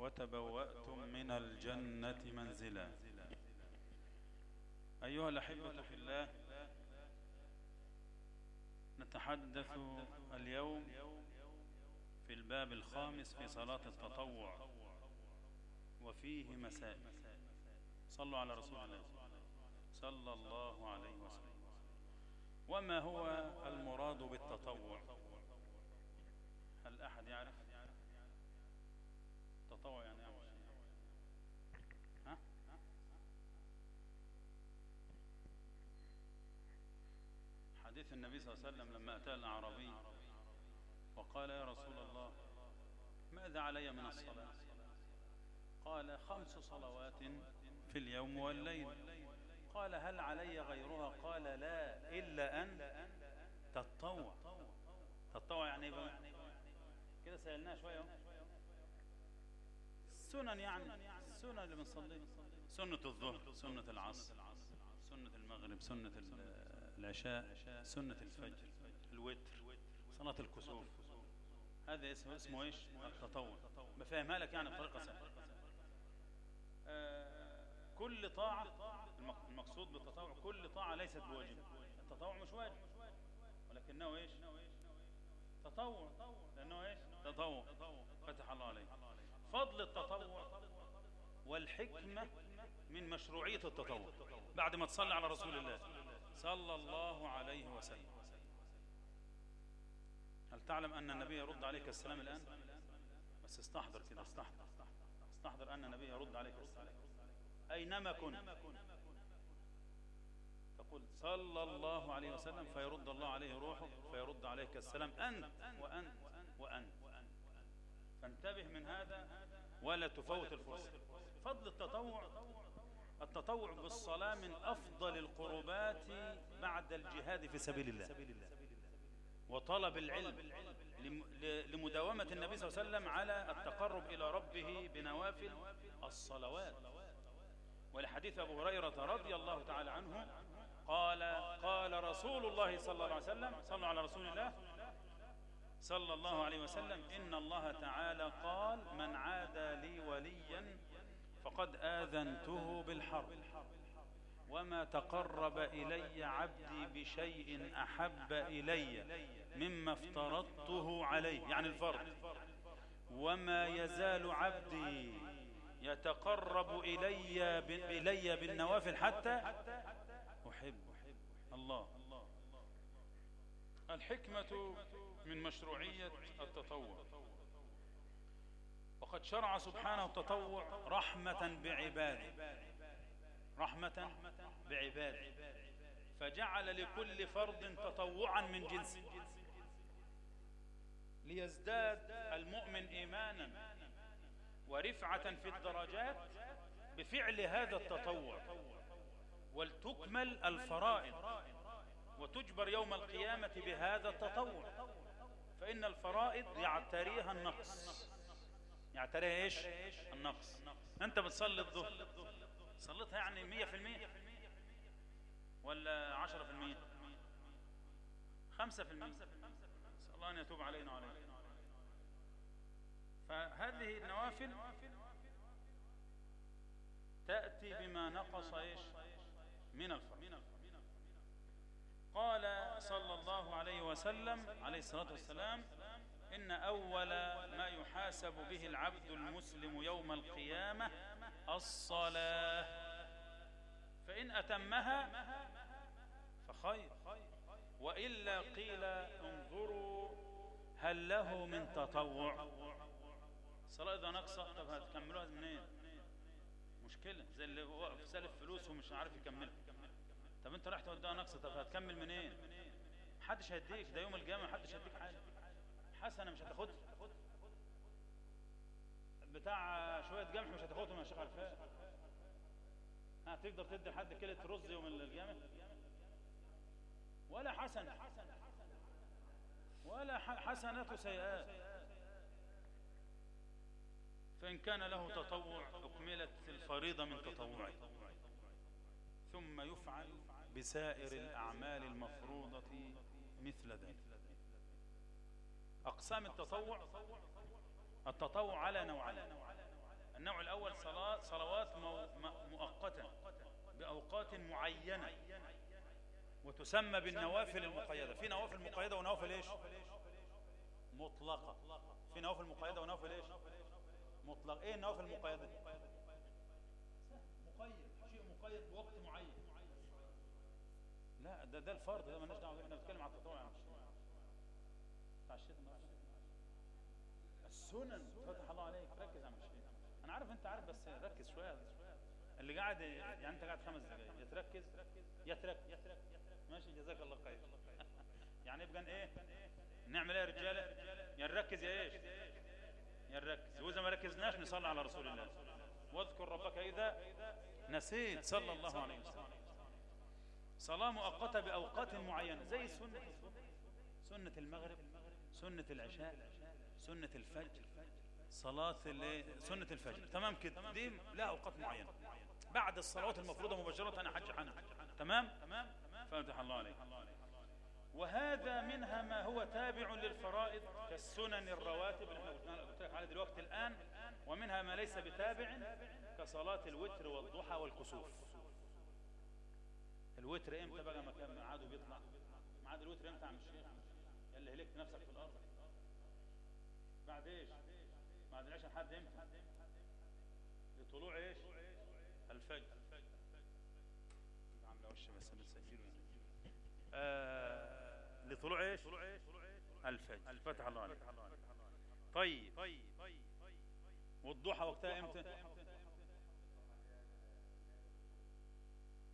وتبوأتم من الجنة منزلا. أيها الأحبة في الله نتحدث اليوم في الباب الخامس في صلاة التطوع وفيه مسائل. صلوا على رسول الله صلى الله عليه وسلم. وما هو المراد بالتطوع؟ هل أحد يعرف؟ التطوع يعني. ها؟ حديث النبي صلى الله عليه وسلم لما أتى الأعرابي وقال يا رسول الله ماذا علي من الصلاة؟ قال خمس صلوات في اليوم والليل. قال هل علي غيرها؟ قال لا إلا أن تتطوع تتطوع يعني إيه كده سألناها شوية سنن يعني. السنن اللي بنصلي سنة الظهر سنة العصر سنة المغرب سنة العشاء سنة الفجر الوتر صلاة الكسوف. هذا اسمه اسمه إيش؟ التطوع. بفهمها لك يعني بطريقة سهلة. آه كل طاعة المقصود بالتطوع كل طاعة ليست بواجب. التطوع مش واجب. ولكنه إيش؟ تطوع. لأنه إيش؟ تطوع. فتح الله عليه فضل التطوع والحكمة من مشروعية التطوع بعد ما تصلي على رسول الله صلى الله عليه وسلم. هل تعلم أن النبي يرد عليك السلام الآن؟ بس استحضر كده استحضر استحضر أن النبي يرد عليك السلام. أينما كنت؟ تقول صلى الله عليه وسلم فيرد الله عليه روحه فيرد عليك السلام أنت وأنت وأنت. فانتبه من هذا ولا تفوت الفرصة. فضل التطوع التطوع بالصلاة من أفضل القربات بعد الجهاد في سبيل الله. وطلب العلم لمداومة النبي صلى الله عليه وسلم على التقرب إلى ربه بنوافل الصلوات. ولحديث أبو هريرة رضي الله تعالى عنه قال قال رسول الله صلى الله عليه وسلم صلوا على رسول الله صلى الله عليه وسلم إن الله تعالى قال من عادى لي وليا فقد آذنته بالحرب وما تقرب إلي عبدي بشيء أحب إلي مما افترضته عليه. يعني الفرض. وما يزال عبدي يتقرب إلي, إلي بالنوافل حتى أحب الله. الحكمة من مشروعية التطوع. وقد شرع سبحانه التطوع رحمة بعباده. رحمة بعباده. فجعل لكل فرد تطوعا من جنسه. ليزداد المؤمن إيمانا ورفعة في الدرجات بفعل هذا التطوع. ولتكمل الفرائض. وتجبر يوم القيامة بهذا التطوع. فإن الفرائض يعتريها النقص. يعتريها إيش؟ النقص. أنت بتصلي الظهر. صليتها يعني مية في المية. ولا عشرة في المية؟ خمسة في المية. نسأل الله أن يتوب علينا وعلينا فهذه النوافل تأتي بما نقص إيش من الفرض قال صلى الله عليه وسلم عليه الصلاة والسلام إن أول ما يحاسب به العبد المسلم يوم القيامة الصلاة. فإن أتمها فخير وإلا قيل انظروا هل له من تطوع. الصلاة إذا نقصة طب هتكملوها منين؟ مشكلة زي اللي واقف سالف فلوس ومش عارف يكملها. طب أنت رحت ودها نقصة طب هتكمل منين؟ محدش هيديك ده يوم القيامة محدش هيديك حاجة. حسنة مش هتاخدها. بتاع شوية جمح مش هتاخدهم يا شيخ عرفان هتقدر تدي لحد كيلة رز يوم القيامة؟ ولا حسنة. ولا حسنات وسيئات فإن كان له تطوع أكملت الفريضة من تطوعه. ثم يفعل بسائر الأعمال المفروضة. مثل ذلك. أقسام التطوع التطوع على نوعين. النوع الأول صلاة صلوات مؤقتة بأوقات معينة وتسمى بالنوافل المقيدة. في نوافل مقيدة ونوافل إيش؟ مطلقة. في نوافل مقيدة ونوافل إيش؟ مطلق إيه النوافل المقيدة؟ مقيد شيء مقيد بوقت معين. لا ده ده الفرض ده إحنا بنتكلم على التطوع. الشتاء السنن فتح الله عليك ركز يا عم أنا عارف أنت عارف بس ركز شوية. اللي قاعد يعني أنت قاعد خمس دقايق. يا تركز يا تركز ماشي جزاك الله خير. يعني يبقى إيه؟ نعمل إيه يا رجالة؟ يا نركز يا إيش؟ يا نركز وإذا ما ركزناش نصلي على رسول الله. واذكر ربك إذا نسيت. صلى الله عليه وسلم. صلاة مؤقتة بأوقات معينة زي سنة سنة المغرب سنة العشاء سنة الفجر صلاة سنة الفجر. تمام كده؟ دي لا أوقات معينة. بعد الصلوات المفروضة مباشرة أنا حج حنا تمام؟ فاتح الله عليك. وهذا منها ما هو تابع للفرائض كالسنن الرواتب اللي قلت لك دلوقتي الآن ومنها ما ليس بتابع كصلاة الوتر والضحى والكسوف. الوتر إمتى بقى مكان ميعاده بيطلع؟ ميعاد الوتر إمتى عم الشيخ؟ اللي هلكت نفسك في الأرض. بعد إيش؟ بعد العشاء لحد إمتى؟ لطلوع إيش؟ الفجر. بس بنسجله آه لطلوع إيش؟ الفجر. فتح الله عليك. طيب. والضحى وقتها إمتى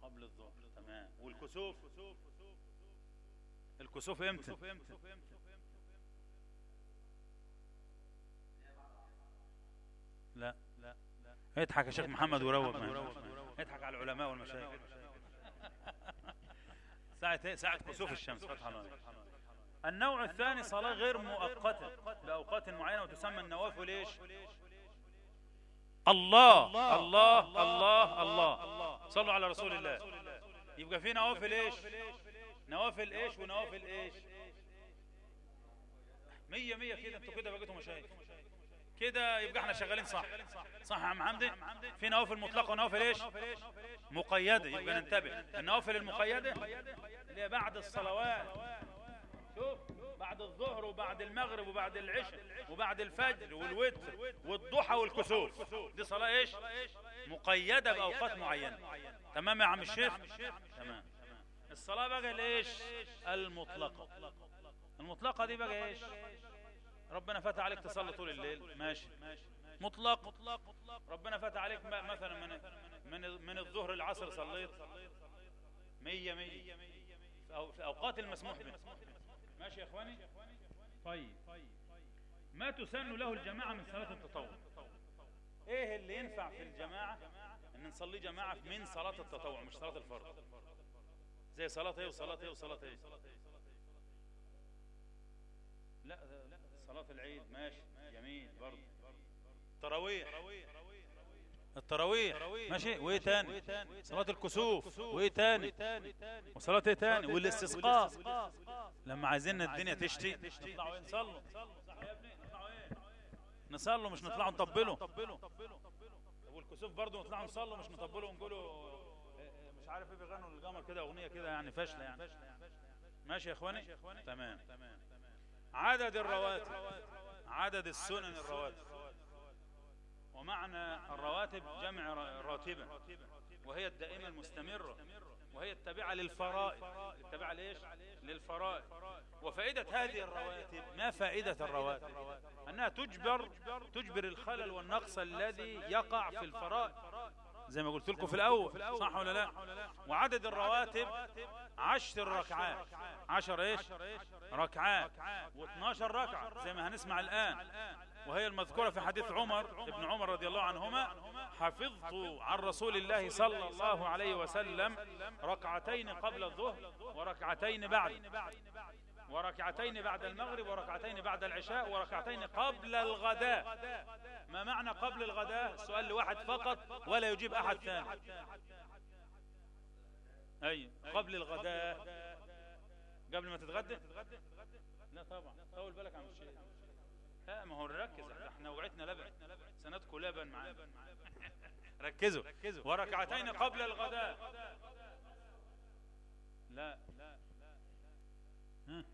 قبل الظهر تمام. والكسوف؟ الكسوف إمتى؟ لا. لا. اضحك يا شيخ محمد وروق اضحك على العلماء والمشايخ. ساعة إيه؟ ساعة كسوف الشمس. فتح الله النوع الثاني صلاة غير مؤقتة بأوقات معينة وتسمى النوافل إيش؟ الله. الله. الله. الله. صلوا على رسول الله. يبقى في نوافل إيش؟ نوافل إيش ونوافل إيش؟ مية مية كده أنتوا كده بقيتوا مشايخ كده يبقى إحنا شغالين صح. صح يا عم حمدي؟ في نوافل مطلقة ونوافل إيش؟ مقيدة. يبقى ننتبه. النوافل المقيدة اللي بعد الصلوات. شوف. بعد الظهر وبعد المغرب وبعد العشاء وبعد الفجر والوتر والضحى والكسوف دي صلاة إيش؟ مقيدة بأوقات معينة. تمام يا عم الشيخ؟ تمام. الصلاة بقى الايش المطلقة. المطلقة دي بقى إيش؟ ربنا فتح عليك تصلي طول الليل. ماشي. مطلق. ربنا فتح عليك مثلا من من من الظهر العصر صليت. مية مية. في أوقات المسموح به ماشي يا إخواني؟ طيب. ما تسن له الجماعة من صلاة التطوع؟ إيه اللي ينفع في الجماعة؟ إن نصلي جماعة من صلاة التطوع مش صلاة الفرض. زي صلاة إيه وصلاة إيه وصلاة إيه؟ لا صلاة العيد ماشي جميل برضه. التراويح التراويح. ماشي. وإيه تاني؟ صلاة الكسوف. وإيه تاني؟ وصلاة إيه تاني؟ والاستسقاء. لما عايزين الدنيا تشتي. نطلعوا إيه نصلوا صح يا ابني نطلعوا إيه نصلوا مش نطلعوا نطبلوا. والكسوف برضه نطلعوا نصلوا مش نطبلوا ونقولوا مش عارف إيه بيغنوا للقمر كده أغنية كده يعني فاشلة يعني. ماشي يا إخواني؟ تمام. عدد الرواتب. عدد السنن الرواتب. ومعنى الرواتب جمع راتبة وهي الدائمة المستمرة وهي التابعة للفرائض. التابعة ليش للفرائض. وفائدة هذه الرواتب ما فائدة الرواتب؟ أنها تجبر تجبر الخلل والنقص الذي يقع في الفرائض. زي ما قلت لكم في الأول صح ولا لا؟ وعدد الرواتب عشر ركعات. عشر إيش؟ ركعات. و12 ركعة. زي ما هنسمع الآن. وهي المذكورة في حديث عمر ابن عمر رضي الله عنهما حفظت عن رسول الله صلى الله عليه وسلم ركعتين قبل الظهر وركعتين بعد. وركعتين بعد المغرب وركعتين بعد العشاء وركعتين قبل الغداء. ما معنى قبل الغداء؟ السؤال لواحد فقط ولا يجيب أحد ثاني. أي قبل الغداء. قبل ما تتغدى؟ لا طبعا. طول بالك عن الشيء لا ما هو نركز إحنا. وعدنا لبع سندكم لبن معانا. ركزوا. وركعتين قبل الغداء. لا. ها؟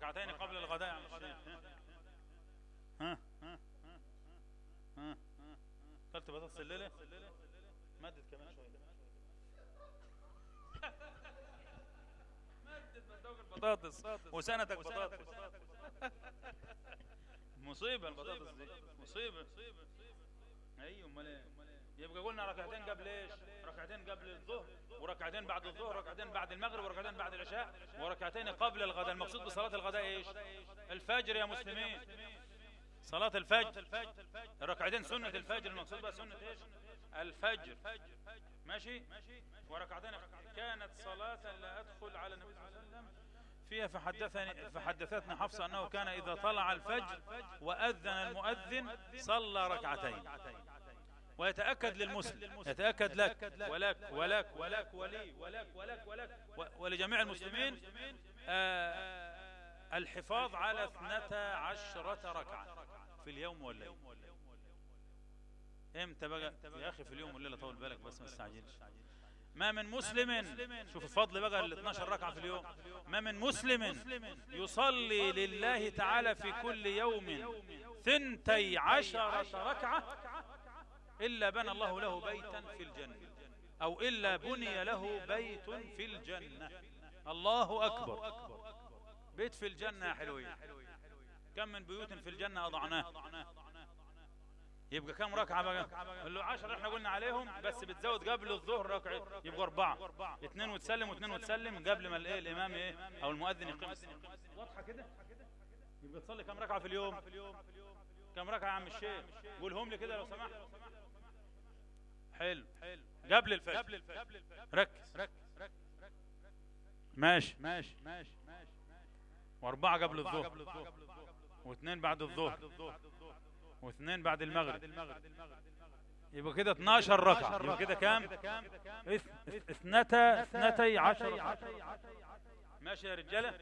وركعتين قبل الغداء يا عم الشيخ. ها ها ها اكلت بطاطس الليلة. مدد كمان شوية. مدد مندوق البطاطس. وسندك بطاطس. مصيبة البطاطس دي. مصيبة. أيوه أمال إيه؟ يبقى قلنا ركعتين قبل إيش؟ ركعتين قبل الظهر وركعتين بعد الظهر وركعتين بعد المغرب وركعتين بعد العشاء وركعتين قبل الغداء. المقصود بصلاة الغداء إيش؟ الفجر يا مسلمين. صلاة الفجر. ركعتين سنة الفجر المقصود بها سنة إيش؟ الفجر. ماشي؟ وركعتين كانت صلاة لا أدخل على النبي صلى الله عليه وسلم. فيها فحدثني فحدثتنا حفصة أنه كان إذا طلع الفجر وأذن المؤذن صلى ركعتين. ويتأكد للمسلم. يتأكد لك. ولك ولك ولك ولي ولك ولك ولك. ولجميع المسلمين آه الحفاظ على اثنتا عشرة ركعة في اليوم والليل. إمتى بقى؟ يا أخي في اليوم والليلة طول بالك بس ما استعجلش ما من مسلم شوف الفضل بقى ال 12 ركعة في اليوم. ما من مسلم يصلي لله تعالى في كل يوم. ثنتي عشرة ركعة إلا بنى الله له بيتا في الجنة. أو إلا بني له بيت في الجنة. الله أكبر. بيت في الجنة يا حلوين. كم من بيوت في الجنة أضعناه. يبقى كم ركعة بقى؟ قال له عشر إحنا قلنا عليهم بس بتزود قبل الظهر ركعة يبقى أربعة. اثنين وتسلم واثنين وتسلم قبل ما الإيه الإمام إيه أو المؤذن يقيم واضحة كده؟ يبقى تصلي كم ركعة في اليوم؟ كم ركعة يا عم الشيخ؟ قولهم لي كده لو سمحت. حلو. قبل الفجر. ركز. ماشي. ماشي ماشي وأربعة قبل الظهر. واثنين بعد الظهر. واثنين بعد المغرب. يبقى كده 12 ركعة. يبقى كده كام؟ اثنتا اثنتي عشر. ماشي يا رجالة. آه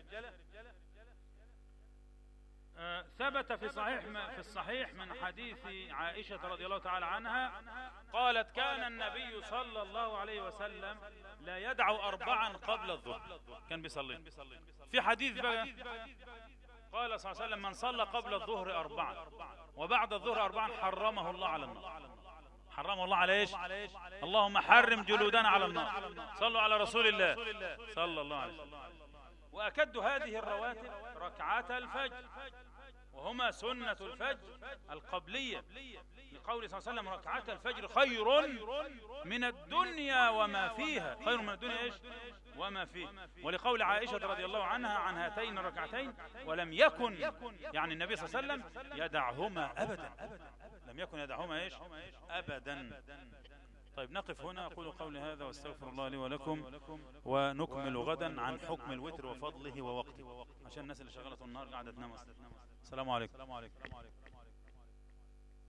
ثبت في صحيح في الصحيح من حديث عائشة رضي الله تعالى عنها قالت كان النبي صلى الله عليه وسلم لا يدع أربعا قبل الظهر. كان بيصلي. في حديث بقى قال صلى الله عليه وسلم من صلى قبل الظهر أربعا. وبعد الظهر أربعا حرمه الله على النار. حرمه الله على إيش؟ اللهم حرم جلودنا على النار. صلوا على رسول الله. صلى الله عليه وسلم. وأكد هذه الرواتب ركعتا الفجر. وهما سنة الفجر القبلية. لقول صلى الله عليه وسلم ركعتا الفجر خير من الدنيا وما فيها. خير من الدنيا إيش؟ وما فيه ولقول عائشة رضي الله عنها عن هاتين الركعتين ولم يكن يعني النبي صلى الله عليه وسلم يدعهما أبدا. لم يكن يدعهما إيش؟ أبدا. طيب نقف هنا. أقول قولي هذا واستغفر الله لي ولكم ونكمل غدا عن حكم الوتر وفضله ووقته. عشان الناس اللي شغلت النهار قاعدة تنام السلام عليكم.